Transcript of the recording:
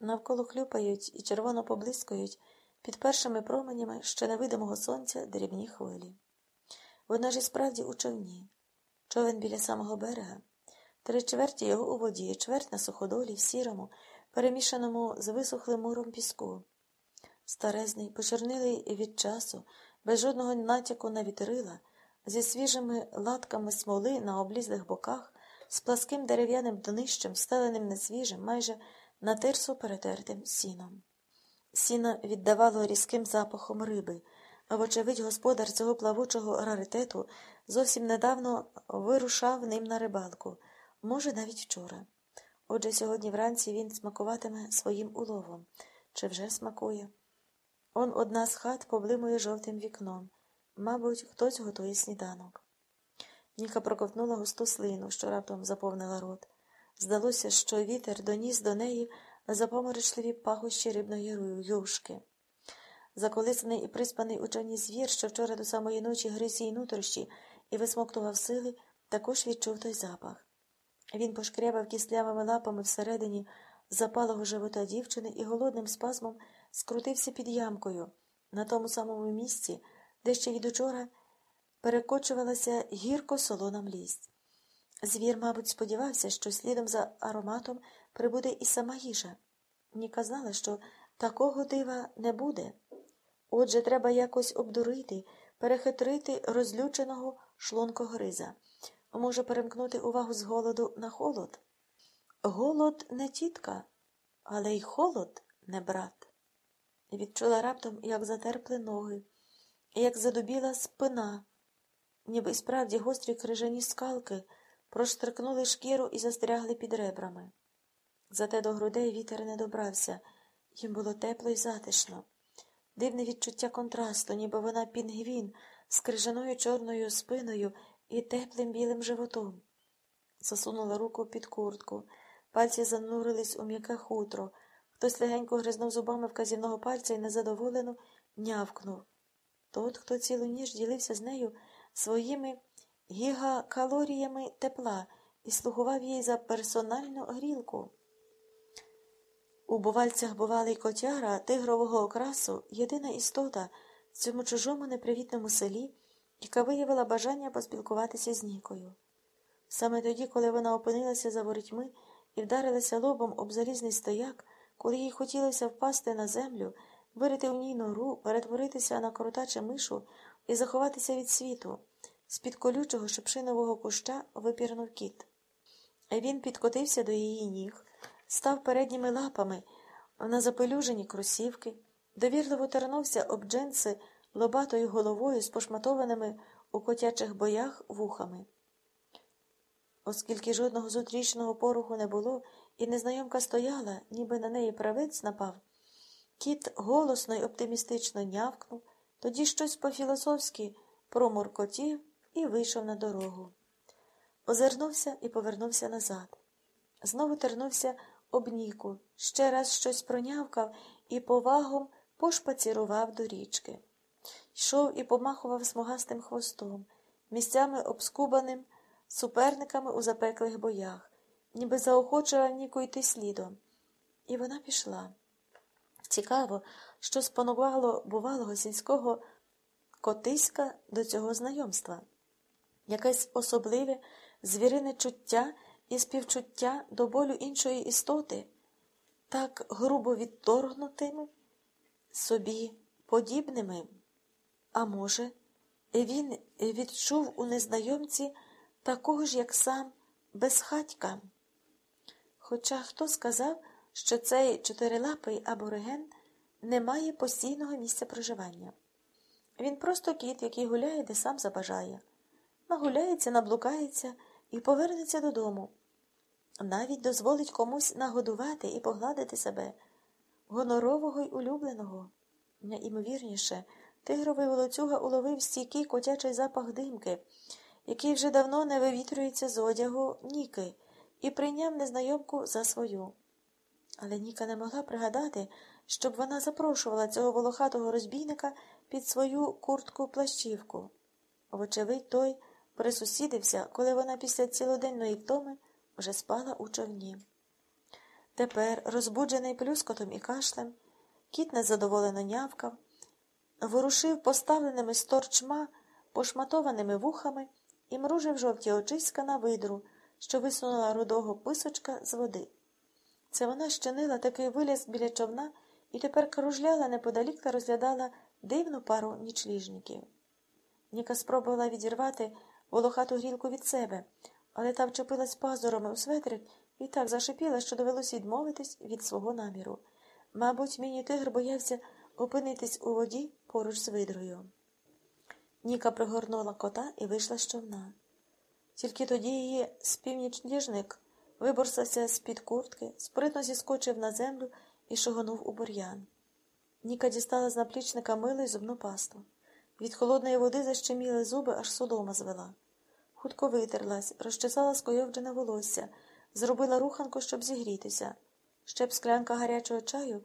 Навколо хлюпають і червоно поблискують під першими променями ще невидимого сонця дрібні хвилі. Вона ж і справді у човні. Човен біля самого берега. Три чверті його у воді, чверть на суходолі, в сірому, перемішаному з висохлим муром піску. Старезний, почорнилий від часу, без жодного натяку на вітрила, зі свіжими латками смоли на облізлих боках, з пласким дерев'яним днищем, стеленим несвіжим, майже на тирсу перетертим сіном. Сіно віддавало різким запахом риби, а вочевидь господар цього плавучого раритету зовсім недавно вирушав ним на рибалку, може, навіть вчора. Отже, сьогодні вранці він смакуватиме своїм уловом. Чи вже смакує? Он одна з хат поблимує жовтим вікном. Мабуть, хтось готує сніданок. Ніка проковтнула густу слину, що раптом заповнила рот. Здалося, що вітер доніс до неї запоморочливі пахощі рибної юшки. Заколисаний і приспаний у звір, що вчора до самої ночі гриз її нутрощі і висмоктував сили, також відчув той запах. Він пошкрябав кислявими лапами всередині запалого живота дівчини і голодним спазмом скрутився під ямкою на тому самому місці, де ще від учора перекочувалася гірко солона млість. Звір, мабуть, сподівався, що слідом за ароматом прибуде і сама їжа. Ніка знала, що такого дива не буде. Отже, треба якось обдурити, перехитрити розлюченого шлункогриза. Може перемкнути увагу з голоду на холод. Голод не тітка, але й холод не брат. Відчула раптом, як затерпли ноги, як задубіла спина, ніби справді гострі крижані скалки проштрикнули шкіру і застрягли під ребрами. Зате до грудей вітер не добрався, їм було тепло і затишно. Дивне відчуття контрасту, ніби вона пінгвін з крижаною чорною спиною і теплим білим животом. Засунула руку під куртку, пальці занурились у м'яке хутро. Хтось легенько гризнув зубами вказівного пальця і незадоволено нявкнув. Тот, хто цілу ніж ділився з нею своїми гігакалоріями тепла і слугував їй за персональну грілку. У бувальцях бувалий котяра тигрового окрасу єдина істота в цьому чужому непривітному селі, яка виявила бажання поспілкуватися з Нікою. Саме тоді, коли вона опинилася за ворітьми і вдарилася лобом об залізний стояк, коли їй хотілося впасти на землю, вирити у ній нору, перетворитися на крутаче мишу і заховатися від світу, з-під колючого шепшинового куща випірнув кіт. Він підкотився до її ніг, став передніми лапами на запелюжені кросівки, довірливо тернувся об джинси лобатою головою з пошматованими у котячих боях вухами. Оскільки жодного зутрічного поруху не було, і незнайомка стояла, ніби на неї правець напав, кіт голосно й оптимістично нявкнув, тоді щось по-філософськи промуркотів і вийшов на дорогу. Озирнувся і повернувся назад. Знову тернувся об Ніку, ще раз щось пронявкав і повагом пошпацірував до річки. Йшов і помахував смугастим хвостом, місцями обскубаним суперниками у запеклих боях, ніби заохочував Ніку йти слідом. І вона пішла. Цікаво, що спонувало бувалого сільського котиська до цього знайомства, якесь особливе звірине чуття і співчуття до болю іншої істоти, так грубо відторгнутими собі подібними. А може, він відчув у незнайомці такого ж, як сам, безхатька. Хоча хто сказав, що цей чотирилапий абориген не має постійного місця проживання. Він просто кіт, який гуляє, де сам забажає. Нагуляється, наблукається і повернеться додому. Навіть дозволить комусь нагодувати і погладити себе, гонорового й улюбленого. Найімовірніше, тигровий волоцюга уловив стійкий котячий запах димки, який вже давно не вивітрюється з одягу Ніки, і прийняв незнайомку за свою. Але Ніка не могла пригадати, щоб вона запрошувала цього волохатого розбійника під свою куртку плащівку. Вочевидь, той присусідився, коли вона після цілоденної втоми вже спала у човні. Тепер, розбуджений плюскотом і кашлем, кіт незадоволено нявкав, ворушив поставленими з торчма пошматованими вухами і мружив жовті очиська на видру, що висунула рудого писочка з води. Це вона щинила такий виліз біля човна і тепер кружляла неподалік та розглядала дивну пару нічліжників. Ніка спробувала відірвати волохату грілку від себе, але та вчепилась пазурами у светрик і так зашипіла, що довелося відмовитись від свого наміру. Мабуть, міні тигр боявся опинитись у воді поруч з видрою. Ніка пригорнула кота і вийшла з човна. Тільки тоді її співнічніжник виборсався з-під куртки, спритно зіскочив на землю і шогонув у бур'ян. Ніка дістала з наплічника мило й зубну пасту. Від холодної води защеміли зуби, аж судома звела. Хутко витерлась, розчесала скойовджене волосся, зробила руханку, щоб зігрітися. Ще б склянка гарячого чаю